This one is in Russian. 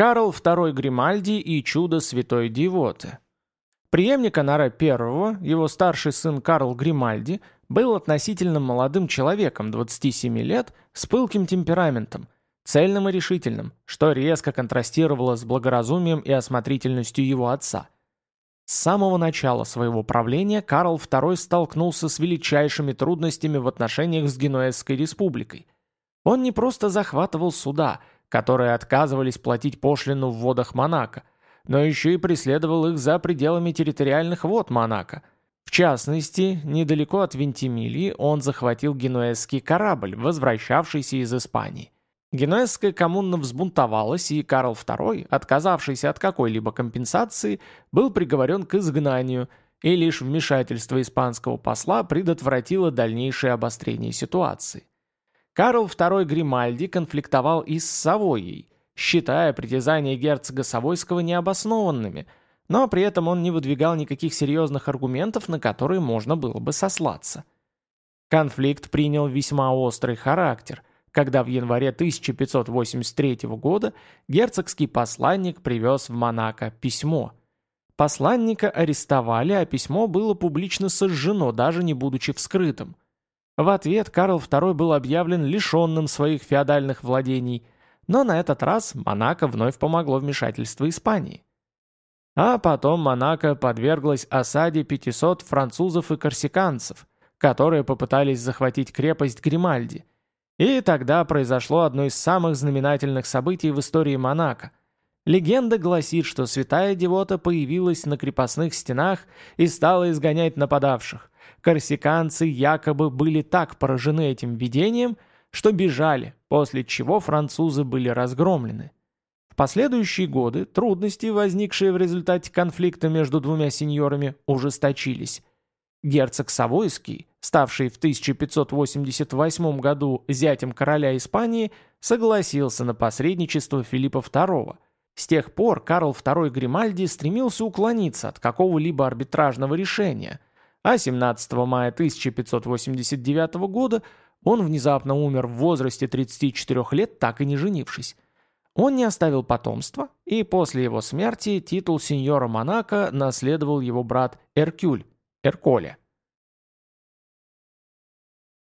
Карл II Гримальди и чудо святой Дивоты. Преемник Анара I, его старший сын Карл Гримальди, был относительно молодым человеком 27 лет с пылким темпераментом, цельным и решительным, что резко контрастировало с благоразумием и осмотрительностью его отца. С самого начала своего правления Карл II столкнулся с величайшими трудностями в отношениях с Генуэзской республикой. Он не просто захватывал суда, которые отказывались платить пошлину в водах Монако, но еще и преследовал их за пределами территориальных вод Монако. В частности, недалеко от Вентимилии он захватил генуэзский корабль, возвращавшийся из Испании. Генуэзская коммуна взбунтовалась, и Карл II, отказавшийся от какой-либо компенсации, был приговорен к изгнанию, и лишь вмешательство испанского посла предотвратило дальнейшее обострение ситуации. Карл II Гримальди конфликтовал и с Савойей, считая притязания герцога Савойского необоснованными, но при этом он не выдвигал никаких серьезных аргументов, на которые можно было бы сослаться. Конфликт принял весьма острый характер, когда в январе 1583 года герцогский посланник привез в Монако письмо. Посланника арестовали, а письмо было публично сожжено, даже не будучи вскрытым. В ответ Карл II был объявлен лишенным своих феодальных владений, но на этот раз Монако вновь помогло вмешательство Испании. А потом Монако подверглась осаде 500 французов и корсиканцев, которые попытались захватить крепость Гримальди. И тогда произошло одно из самых знаменательных событий в истории Монако. Легенда гласит, что святая девота появилась на крепостных стенах и стала изгонять нападавших корсиканцы якобы были так поражены этим видением, что бежали, после чего французы были разгромлены. В последующие годы трудности, возникшие в результате конфликта между двумя сеньорами, ужесточились. Герцог Савойский, ставший в 1588 году зятем короля Испании, согласился на посредничество Филиппа II. С тех пор Карл II Гримальди стремился уклониться от какого-либо арбитражного решения – а 17 мая 1589 года он внезапно умер в возрасте 34 лет, так и не женившись. Он не оставил потомства, и после его смерти титул сеньора Монако наследовал его брат Эркюль, Эрколя.